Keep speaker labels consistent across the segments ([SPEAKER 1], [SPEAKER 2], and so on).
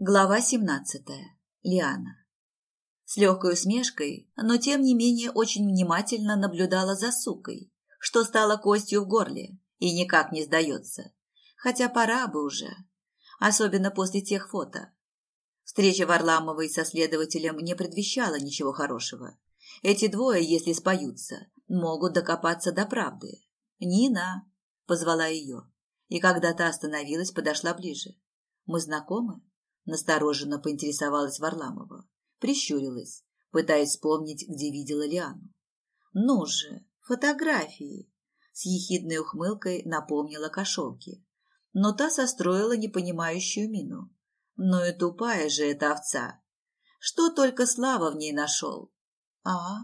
[SPEAKER 1] Глава 17. Лиана. С легкой усмешкой, но тем не менее очень внимательно наблюдала за сукой, что стало костью в горле и никак не сдается. Хотя пора бы уже, особенно после тех фото. Встреча Варламовой со следователем не предвещала ничего хорошего. Эти двое, если споются, могут докопаться до правды. «Нина!» – позвала ее, и когда та остановилась, подошла ближе. «Мы знакомы?» Настороженно поинтересовалась Варламова. Прищурилась, пытаясь вспомнить, где видела Лиану. «Ну же, фотографии!» С ехидной ухмылкой напомнила кошелке. Но та состроила непонимающую мину. «Ну и тупая же эта овца! Что только Слава в ней нашел!» «А,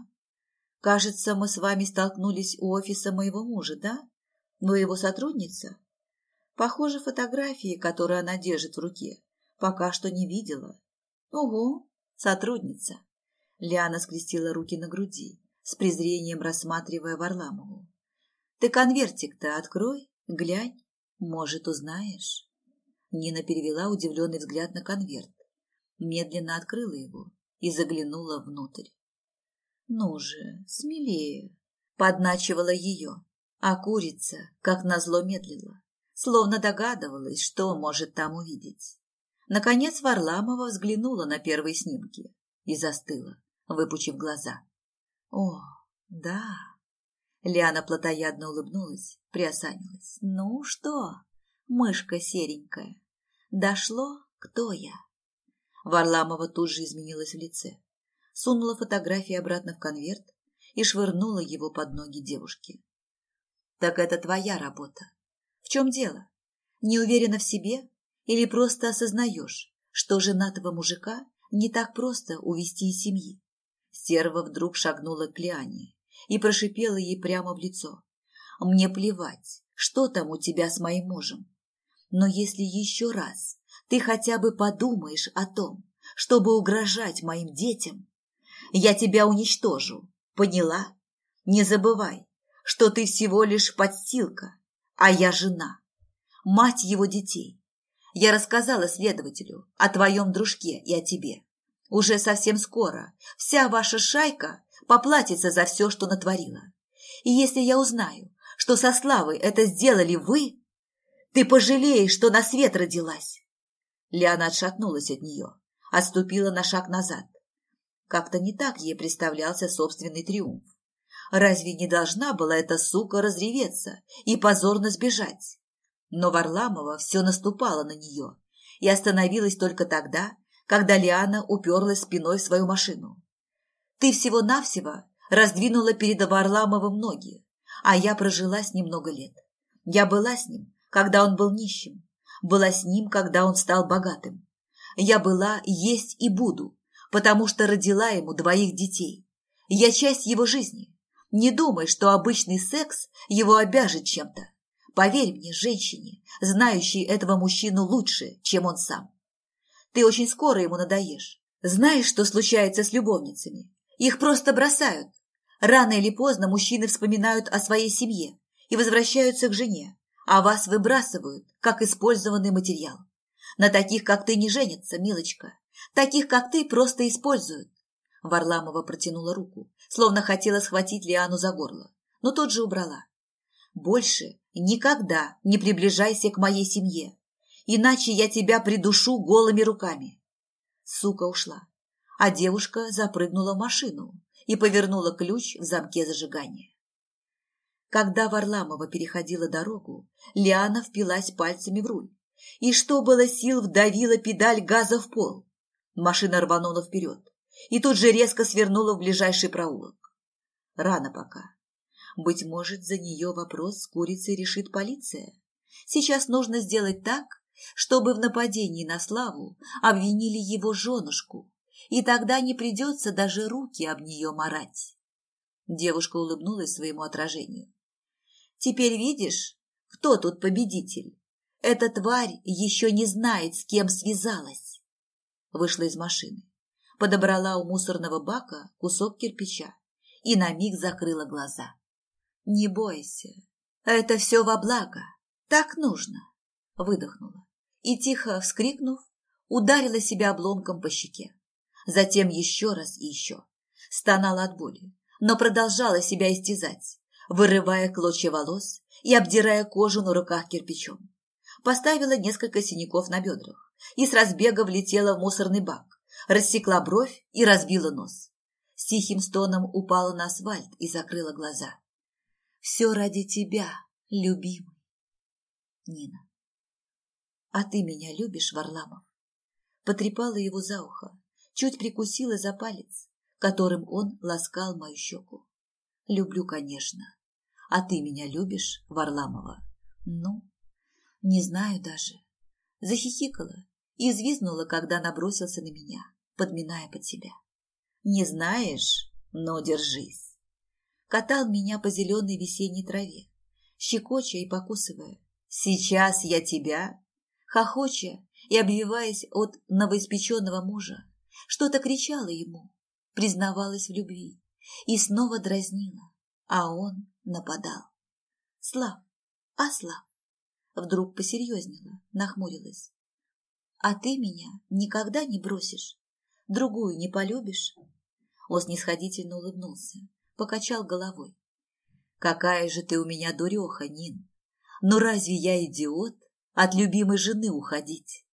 [SPEAKER 1] кажется, мы с вами столкнулись у офиса моего мужа, да? Вы его сотрудница?» Похоже, фотографии, которые она держит в руке, Пока что не видела. Ого, сотрудница. Лиана скрестила руки на груди, с презрением рассматривая Варламову. Ты конвертик-то открой, глянь, может, узнаешь. Нина перевела удивленный взгляд на конверт, медленно открыла его и заглянула внутрь. Ну же, смелее, подначивала ее, а курица, как назло, медлила, словно догадывалась, что может там увидеть. Наконец Варламова взглянула на первые снимки и застыла, выпучив глаза. «О, да!» Лиана плотоядно улыбнулась, приосанилась. «Ну что, мышка серенькая, дошло, кто я?» Варламова тут же изменилась в лице, сунула фотографии обратно в конверт и швырнула его под ноги девушки. «Так это твоя работа. В чем дело? Не уверена в себе или просто осознаешь, что женатого мужика не так просто увести из семьи? Стерва вдруг шагнула к Лиане и прошипела ей прямо в лицо. «Мне плевать, что там у тебя с моим мужем. Но если еще раз ты хотя бы подумаешь о том, чтобы угрожать моим детям, я тебя уничтожу, поняла? Не забывай, что ты всего лишь подстилка, а я жена, мать его детей, я рассказала следователю о твоем дружке и о тебе. Уже совсем скоро вся ваша шайка поплатится за все, что натворила. И если я узнаю, что со Славой это сделали вы, ты пожалеешь, что на свет родилась. Лиана отшатнулась от нее, отступила на шаг назад. Как-то не так ей представлялся собственный триумф. Разве не должна была эта сука разреветься и позорно сбежать? Но Варламова все наступала на нее и остановилась только тогда, когда Лиана уперлась спиной в свою машину. «Ты всего-навсего раздвинула перед Варламовым ноги, а я прожила с ним много лет. Я была с ним, когда он был нищим, была с ним, когда он стал богатым. Я была, есть и буду, потому что родила ему двоих детей. Я часть его жизни. Не думай, что обычный секс его обяжет чем-то. Поверь мне, женщине, знающей этого мужчину лучше, чем он сам. Ты очень скоро ему надоешь. Знаешь, что случается с любовницами? Их просто бросают. Рано или поздно мужчины вспоминают о своей семье и возвращаются к жене, а вас выбрасывают, как использованный материал. На таких, как ты, не женятся, милочка. Таких, как ты, просто используют. Варламова протянула руку, словно хотела схватить Лиану за горло, но тут же убрала. Больше никогда не приближайся к моей семье, иначе я тебя придушу голыми руками. Сука ушла, а девушка запрыгнула в машину и повернула ключ в замке зажигания. Когда Варламова переходила дорогу, Лиана впилась пальцами в руль и, что было сил, вдавила педаль газа в пол. Машина рванула вперед и тут же резко свернула в ближайший проулок. Рано пока. Быть может, за нее вопрос с курицей решит полиция. Сейчас нужно сделать так, чтобы в нападении на Славу обвинили его женушку, и тогда не придется даже руки об нее марать. Девушка улыбнулась своему отражению. «Теперь видишь, кто тут победитель? Эта тварь еще не знает, с кем связалась». Вышла из машины, подобрала у мусорного бака кусок кирпича и на миг закрыла глаза. «Не бойся, это все во благо, так нужно», – выдохнула и, тихо вскрикнув, ударила себя обломком по щеке. Затем еще раз и еще. Стонала от боли, но продолжала себя истязать, вырывая клочья волос и обдирая кожу на руках кирпичом. Поставила несколько синяков на бедрах и с разбега влетела в мусорный бак, рассекла бровь и разбила нос. С тихим стоном упала на асфальт и закрыла глаза. «Все ради тебя, любимый». Нина. «А ты меня любишь, Варламов?» Потрепала его за ухо, чуть прикусила за палец, которым он ласкал мою щеку. «Люблю, конечно. А ты меня любишь, Варламова?» «Ну, не знаю даже». Захихикала и взвизгнула, когда набросился на меня, подминая под себя. «Не знаешь, но держись». Катал меня по зеленой весенней траве, щекоча и покусывая. «Сейчас я тебя...» Хохоча и обвиваясь от новоиспеченного мужа, что-то кричала ему, признавалась в любви и снова дразнила, а он нападал. «Слав! А, Слав!» Вдруг посерьезнела, нахмурилась. «А ты меня никогда не бросишь? Другую не полюбишь?» Он снисходительно улыбнулся, покачал головой. «Какая же ты у меня дуреха, Нин! Но разве я идиот от любимой жены уходить?»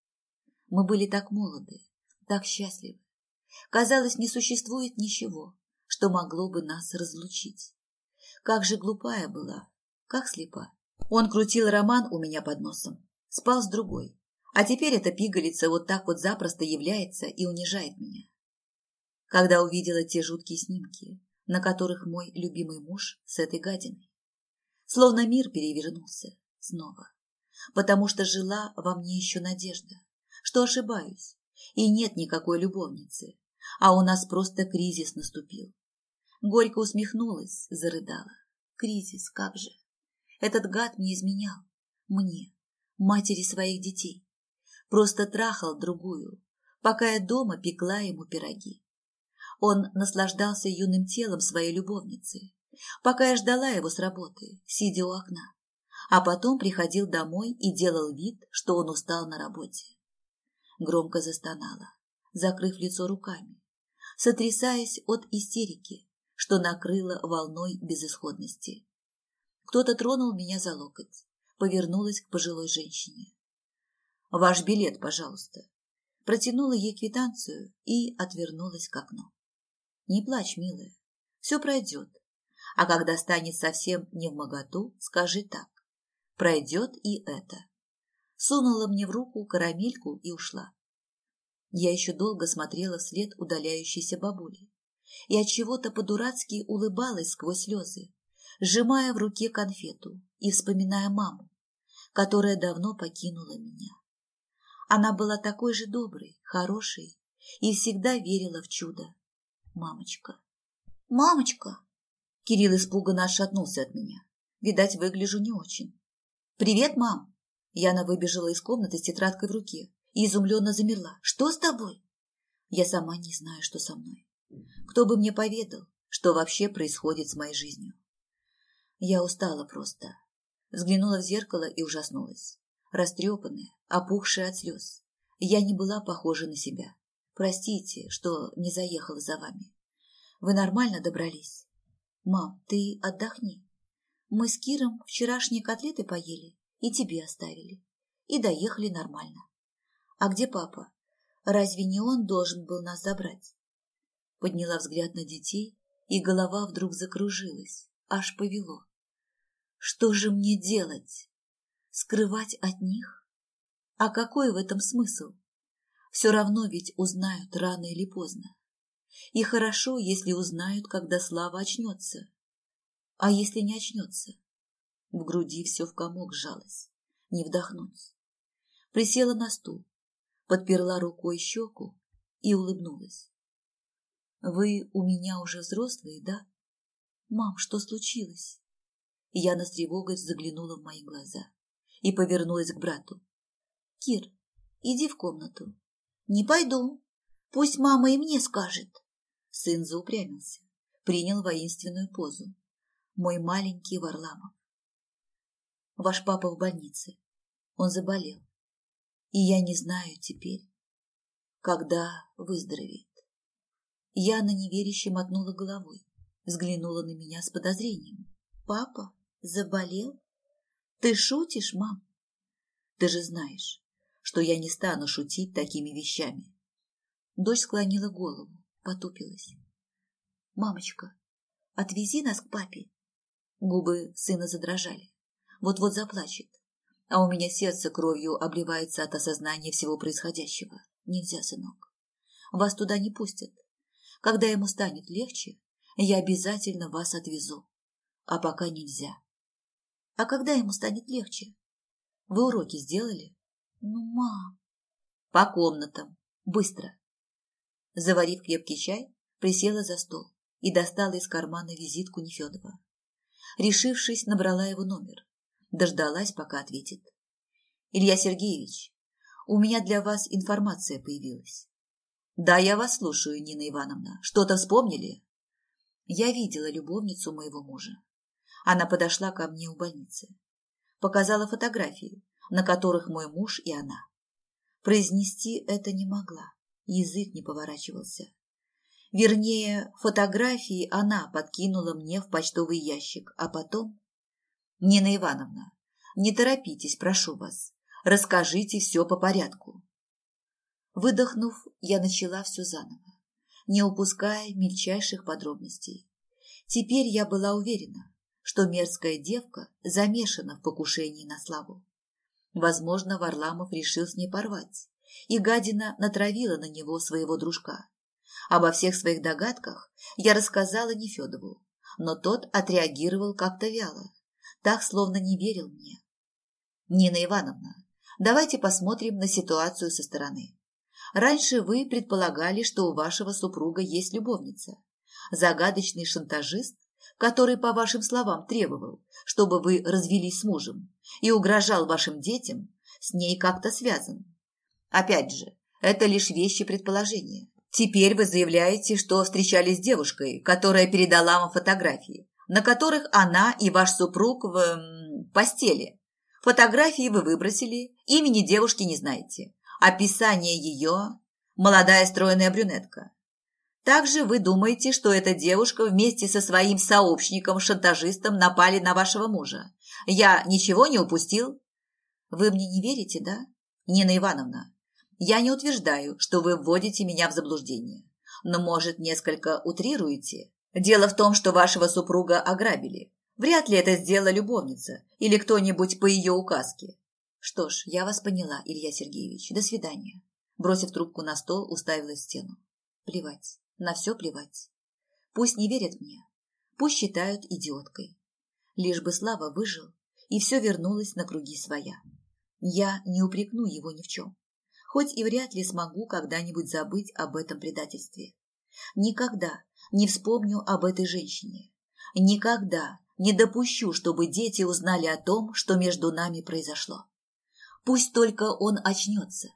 [SPEAKER 1] Мы были так молоды, так счастливы. Казалось, не существует ничего, что могло бы нас разлучить. Как же глупая была, как слепа. Он крутил роман у меня под носом, спал с другой, а теперь эта пигалица вот так вот запросто является и унижает меня. Когда увидела те жуткие снимки, на которых мой любимый муж с этой гадиной. Словно мир перевернулся снова, потому что жила во мне еще надежда, что ошибаюсь, и нет никакой любовницы, а у нас просто кризис наступил. Горько усмехнулась, зарыдала. Кризис, как же. Этот гад мне изменял. Мне, матери своих детей. Просто трахал другую, пока я дома пекла ему пироги. Он наслаждался юным телом своей любовницы, пока я ждала его с работы, сидя у окна. А потом приходил домой и делал вид, что он устал на работе. Громко застонала, закрыв лицо руками, сотрясаясь от истерики, что накрыло волной безысходности. Кто-то тронул меня за локоть, повернулась к пожилой женщине. «Ваш билет, пожалуйста». Протянула ей квитанцию и отвернулась к окну. «Не плачь, милая, все пройдет. А когда станет совсем не в моготу, скажи так. Пройдет и это». Сунула мне в руку карамельку и ушла. Я еще долго смотрела вслед удаляющейся бабули и от чего-то по-дурацки улыбалась сквозь слезы, сжимая в руке конфету и вспоминая маму, которая давно покинула меня. Она была такой же доброй, хорошей и всегда верила в чудо. Мамочка. Мамочка! Кирилл испуганно отшатнулся от меня. Видать, выгляжу не очень. «Привет, мам!» Яна выбежала из комнаты с тетрадкой в руке и изумленно замерла. «Что с тобой?» Я сама не знаю, что со мной. Кто бы мне поведал, что вообще происходит с моей жизнью? Я устала просто. Взглянула в зеркало и ужаснулась. Растрепанная, опухшая от слез. Я не была похожа на себя. Простите, что не заехала за вами. Вы нормально добрались? Мам, ты отдохни. Мы с Киром вчерашние котлеты поели и тебе оставили. И доехали нормально. А где папа? Разве не он должен был нас забрать? Подняла взгляд на детей, и голова вдруг закружилась, аж повело. Что же мне делать? Скрывать от них? А какой в этом смысл? Все равно ведь узнают рано или поздно. И хорошо, если узнают, когда Слава очнется. А если не очнется? В груди все в комок сжалось. Не вдохнуть. Присела на стул, подперла рукой щеку и улыбнулась. «Вы у меня уже взрослые, да? Мам, что случилось?» Яна с тревогой заглянула в мои глаза и повернулась к брату. «Кир, иди в комнату». «Не пойду. Пусть мама и мне скажет». Сын заупрямился, принял воинственную позу. Мой маленький Варламов. Ваш папа в больнице. Он заболел. И я не знаю теперь, когда выздоровеет. Яна неверяще мотнула головой, взглянула на меня с подозрением. Папа заболел? Ты шутишь, мам? Ты же знаешь, что я не стану шутить такими вещами. Дочь склонила голову, потупилась. Мамочка, отвези нас к папе. Губы сына задрожали. Вот-вот заплачет. А у меня сердце кровью обливается от осознания всего происходящего. Нельзя, сынок. Вас туда не пустят. Когда ему станет легче, я обязательно вас отвезу. А пока нельзя. А когда ему станет легче? Вы уроки сделали? Ну, мам. По комнатам. Быстро. Заварив крепкий чай, присела за стол и достала из кармана визитку Нефедова. Решившись, набрала его номер. Дождалась, пока ответит. «Илья Сергеевич, у меня для вас информация появилась». «Да, я вас слушаю, Нина Ивановна. Что-то вспомнили?» Я видела любовницу моего мужа. Она подошла ко мне у больницы. Показала фотографии, на которых мой муж и она. Произнести это не могла. Язык не поворачивался. Вернее, фотографии она подкинула мне в почтовый ящик, а потом... Нина Ивановна, не торопитесь, прошу вас. Расскажите все по порядку. Выдохнув, я начала все заново, не упуская мельчайших подробностей. Теперь я была уверена, что мерзкая девка замешана в покушении на славу. Возможно, Варламов решил с ней порвать, и гадина натравила на него своего дружка. Обо всех своих догадках я рассказала Нефедову, но тот отреагировал как-то вяло, так, словно не верил мне. «Нина Ивановна, давайте посмотрим на ситуацию со стороны. Раньше вы предполагали, что у вашего супруга есть любовница, загадочный шантажист, который, по вашим словам, требовал, чтобы вы развелись с мужем и угрожал вашим детям, с ней как-то связан. Опять же, это лишь вещи предположения. Теперь вы заявляете, что встречались с девушкой, которая передала вам фотографии, на которых она и ваш супруг в м, постели. Фотографии вы выбросили, имени девушки не знаете. Описание ее – молодая стройная брюнетка. Также вы думаете, что эта девушка вместе со своим сообщником-шантажистом напали на вашего мужа. Я ничего не упустил? Вы мне не верите, да? Нина Ивановна, я не утверждаю, что вы вводите меня в заблуждение, но, может, несколько утрируете. Дело в том, что вашего супруга ограбили. Вряд ли это сделала любовница или кто-нибудь по ее указке. Что ж, я вас поняла, Илья Сергеевич. До свидания. Бросив трубку на стол, уставилась в стену. Плевать. На все плевать. Пусть не верят мне. Пусть считают идиоткой. Лишь бы Слава выжил, и все вернулось на круги своя. Я не упрекну его ни в чем хоть и вряд ли смогу когда-нибудь забыть об этом предательстве. Никогда не вспомню об этой женщине. Никогда не допущу, чтобы дети узнали о том, что между нами произошло. Пусть только он очнется